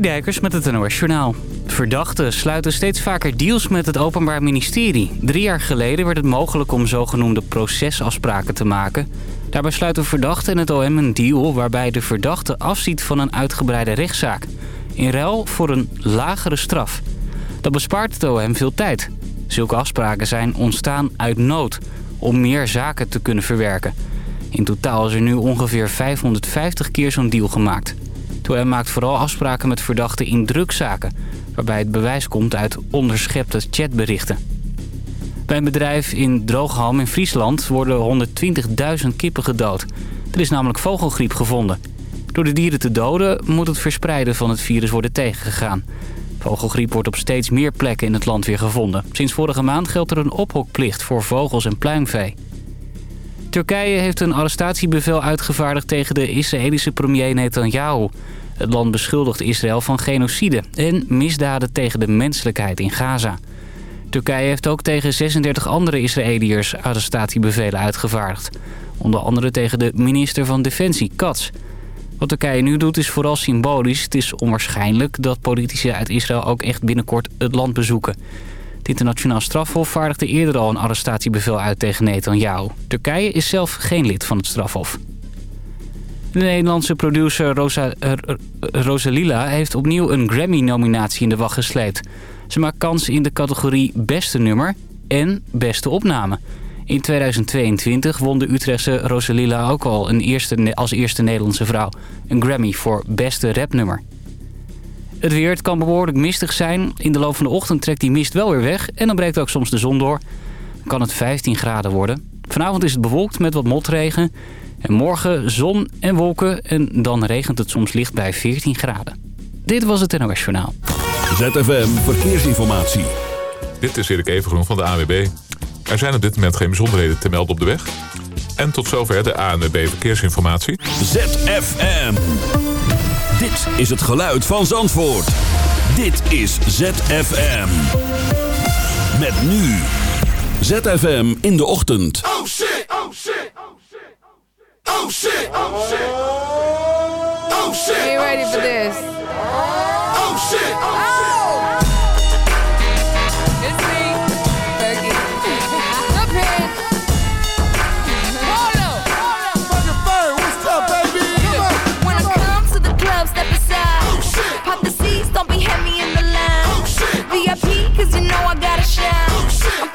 Dijkers met het NOS Journaal. Verdachten sluiten steeds vaker deals met het Openbaar Ministerie. Drie jaar geleden werd het mogelijk om zogenoemde procesafspraken te maken. Daarbij sluiten verdachten en het OM een deal waarbij de verdachte afziet van een uitgebreide rechtszaak. In ruil voor een lagere straf. Dat bespaart het OM veel tijd. Zulke afspraken zijn ontstaan uit nood om meer zaken te kunnen verwerken. In totaal is er nu ongeveer 550 keer zo'n deal gemaakt. Het maakt vooral afspraken met verdachten in drugszaken... waarbij het bewijs komt uit onderschepte chatberichten. Bij een bedrijf in Drooghalm in Friesland worden 120.000 kippen gedood. Er is namelijk vogelgriep gevonden. Door de dieren te doden moet het verspreiden van het virus worden tegengegaan. Vogelgriep wordt op steeds meer plekken in het land weer gevonden. Sinds vorige maand geldt er een ophokplicht voor vogels en pluimvee. Turkije heeft een arrestatiebevel uitgevaardigd tegen de Israëlische premier Netanyahu. Het land beschuldigt Israël van genocide en misdaden tegen de menselijkheid in Gaza. Turkije heeft ook tegen 36 andere Israëliërs arrestatiebevelen uitgevaardigd. Onder andere tegen de minister van Defensie, Katz. Wat Turkije nu doet is vooral symbolisch. Het is onwaarschijnlijk dat politici uit Israël ook echt binnenkort het land bezoeken. Het internationaal strafhof vaardigde eerder al een arrestatiebevel uit tegen Netanyahu. Turkije is zelf geen lid van het strafhof. De Nederlandse producer Rosa, uh, Rosalila heeft opnieuw een Grammy-nominatie in de wacht gesleept. Ze maakt kans in de categorie Beste Nummer en Beste Opname. In 2022 won de Utrechtse Rosalila ook al een eerste, als eerste Nederlandse vrouw... een Grammy voor Beste Rapnummer. Het weer, het kan behoorlijk mistig zijn. In de loop van de ochtend trekt die mist wel weer weg en dan breekt ook soms de zon door. Dan kan het 15 graden worden. Vanavond is het bewolkt met wat motregen. En morgen zon en wolken en dan regent het soms licht bij 14 graden. Dit was het NOS Journaal. ZFM Verkeersinformatie. Dit is Erik Evengroen van de AWB. Er zijn op dit moment geen bijzonderheden te melden op de weg. En tot zover de ANWB Verkeersinformatie. ZFM. Dit is het geluid van Zandvoort. Dit is ZFM. Met nu. ZFM in de ochtend. Oh shit, oh shit, oh shit. Oh shit, oh shit. Oh shit. Are you ready for this? Oh shit, oh shit. It's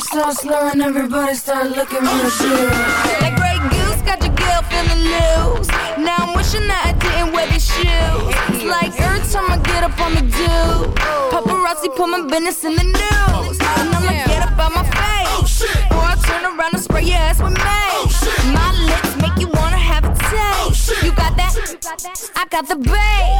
and my feet start. Everybody start looking real good. That Grey Goose got your girl feeling loose. Now I'm wishing that I didn't wear these shoes. It's like every time I get up on the do, paparazzi put my business in the news. And I'ma get up on my face. Or I turn around and spray your ass with mace. My lips make you wanna have a taste. You got that? I got the bass.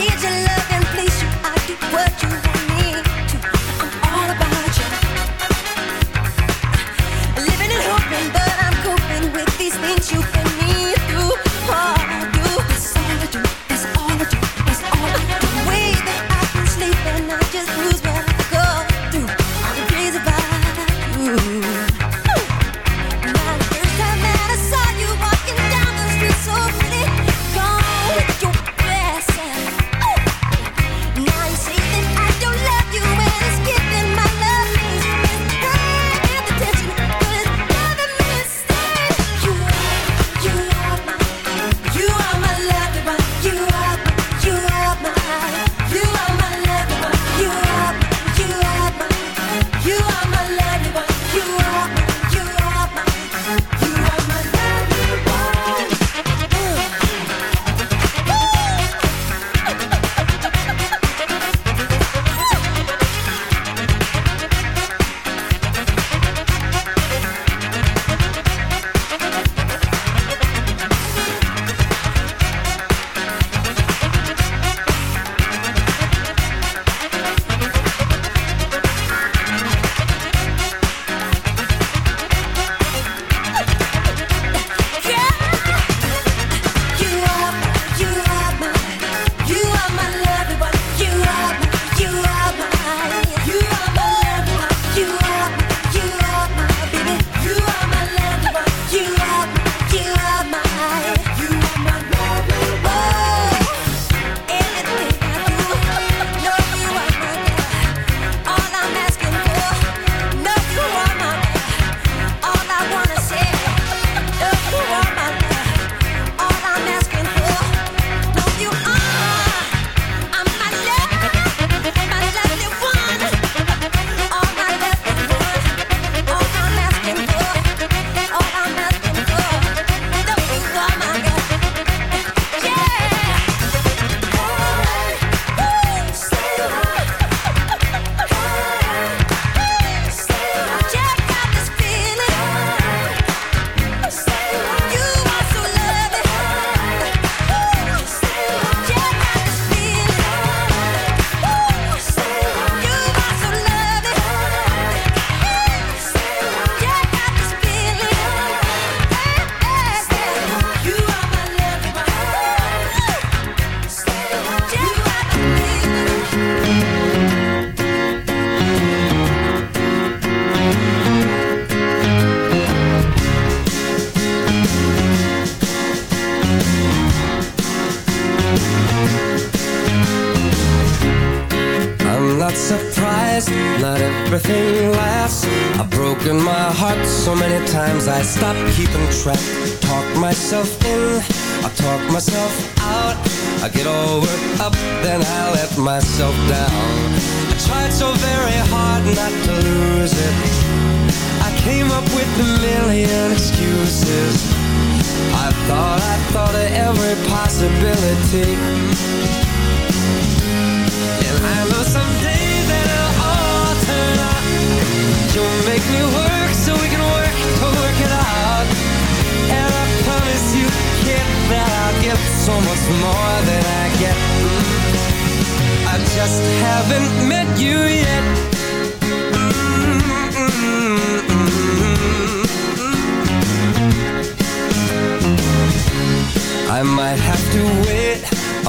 I'm here love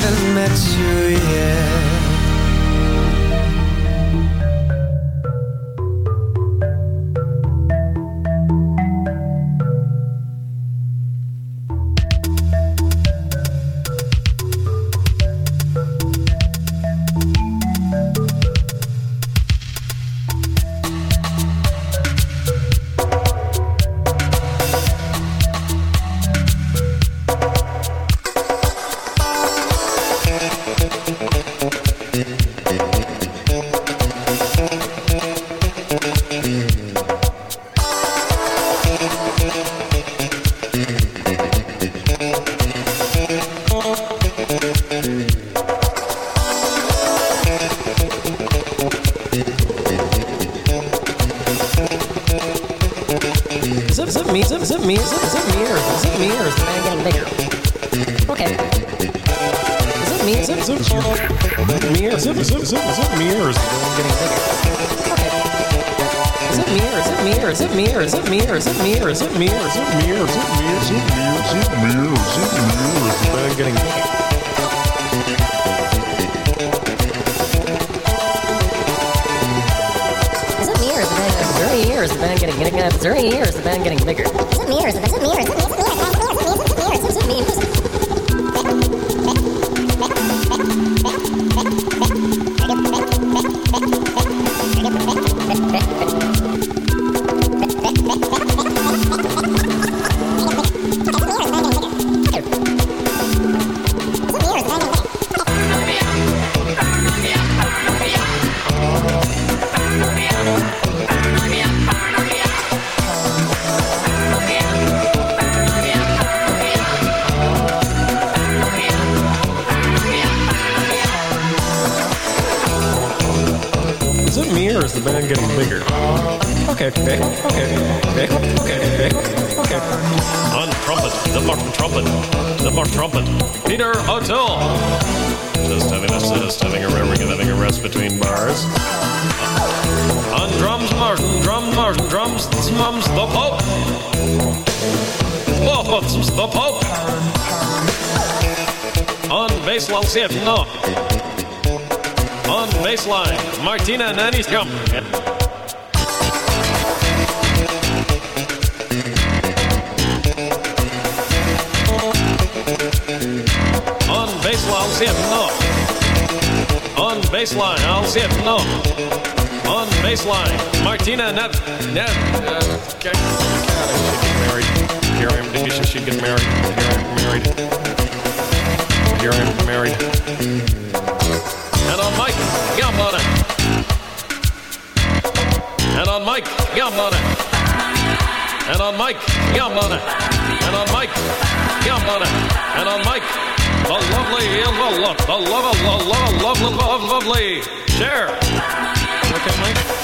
Haven't met you yet. Is it me? Is it me? Is it me? Is it me? Is the man getting bigger? Okay. It me? It, is it me? It, is it, is it me? Is the man getting bigger? Okay. It me? Is it me? Is it me? Is it me? Is it me? Is it me? Is it me? Is it me? Is it me? Is it me? Is it me? Is the man getting bigger? Is it me or is the man getting or is the band getting getting? Uh, is there any me or is the band getting bigger? Is it me or is it, is it me or is it me? Is it me or is it me? Is it On see it, no. On baseline, Martina Nanny's come. On baseline, I'll no. On baseline, I'll see it, no. On baseline, Martina Net. Net. Uh, okay. God, she get married. Here I am. Did she get married? Here I am married. Am married. And on Mike, Gambona. And on Mike, Gambona. And on Mike, Gambona. And on Mike, Gambona. And on Mike, the lovely, the love, the love, the love, love, love, love, lovely. Share. Okay, Mike.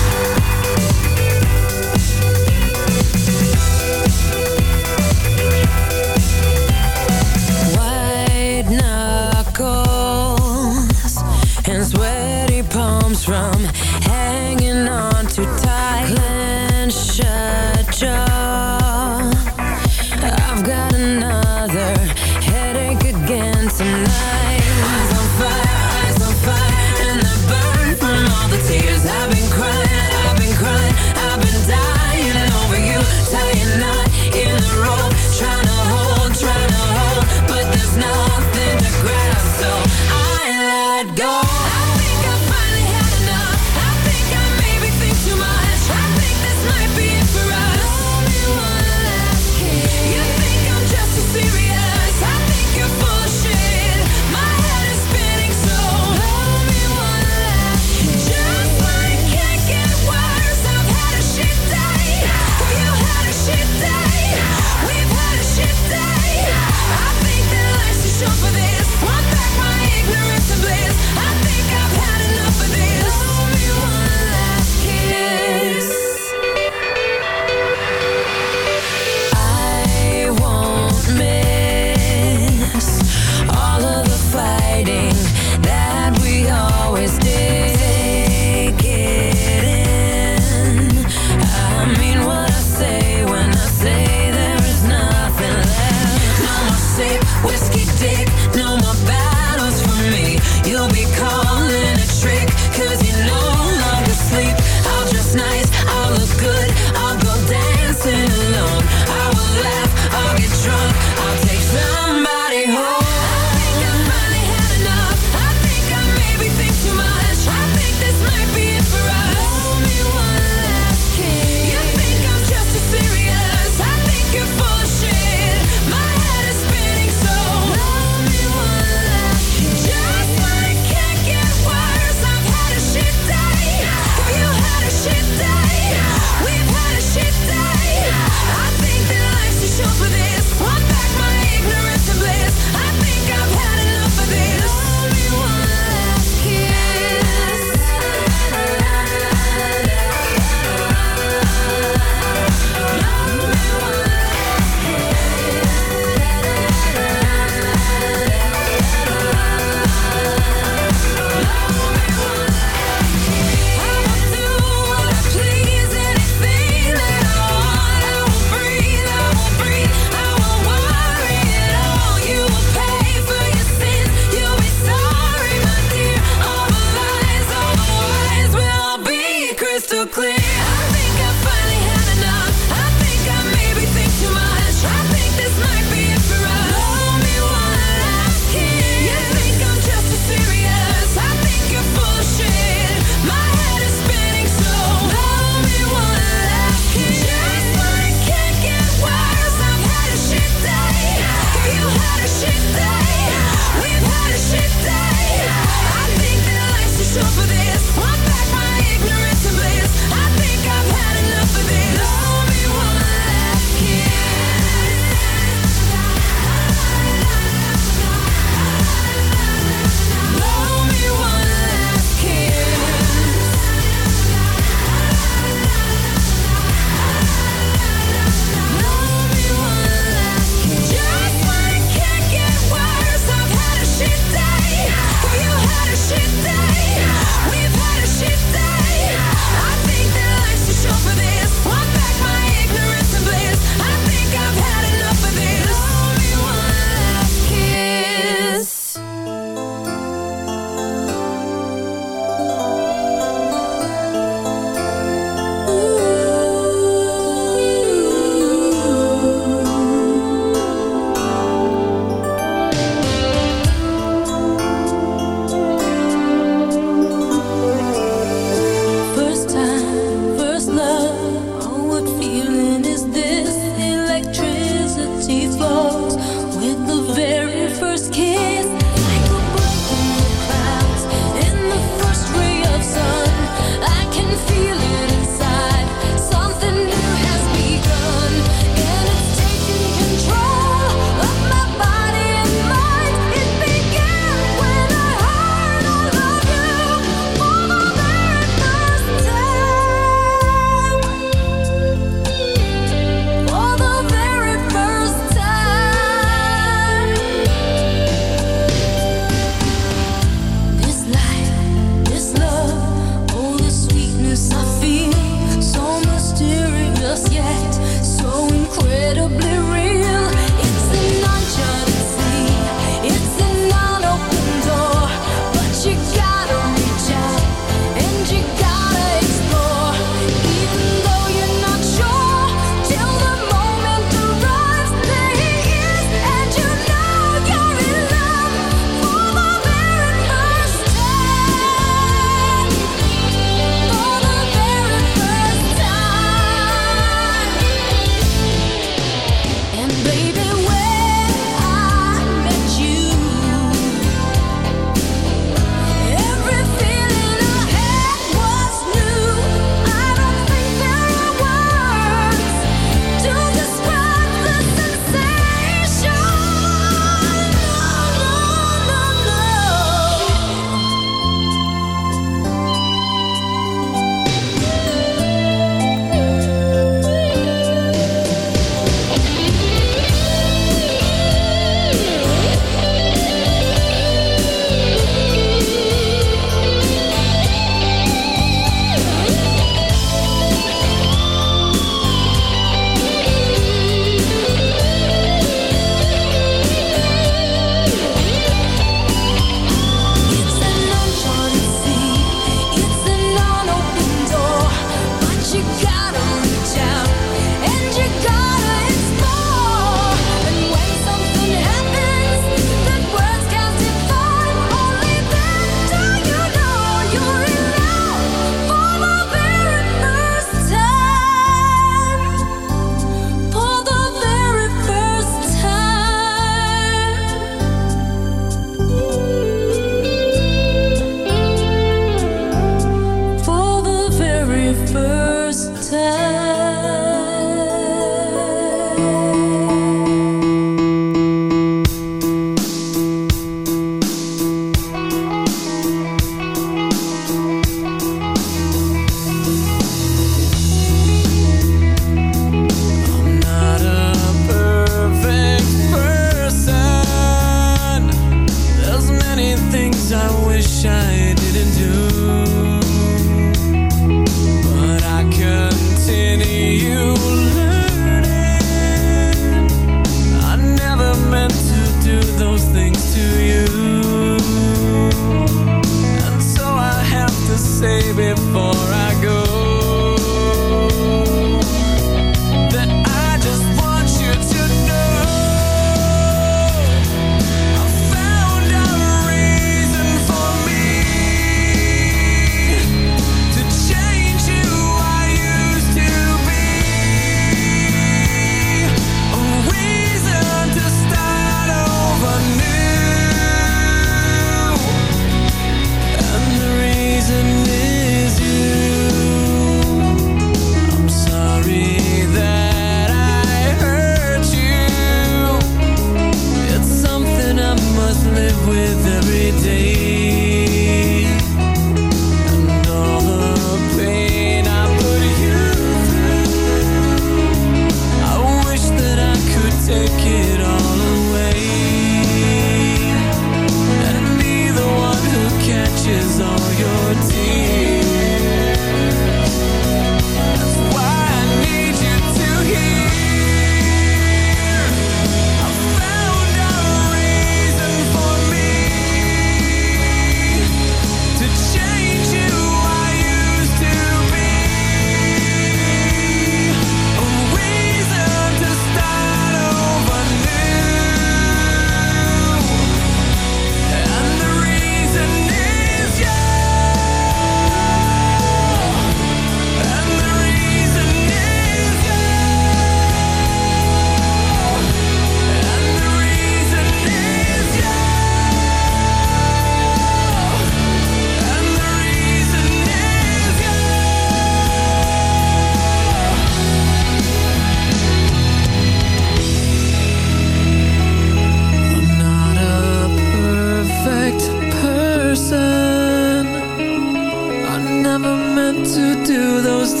to do those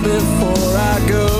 before I go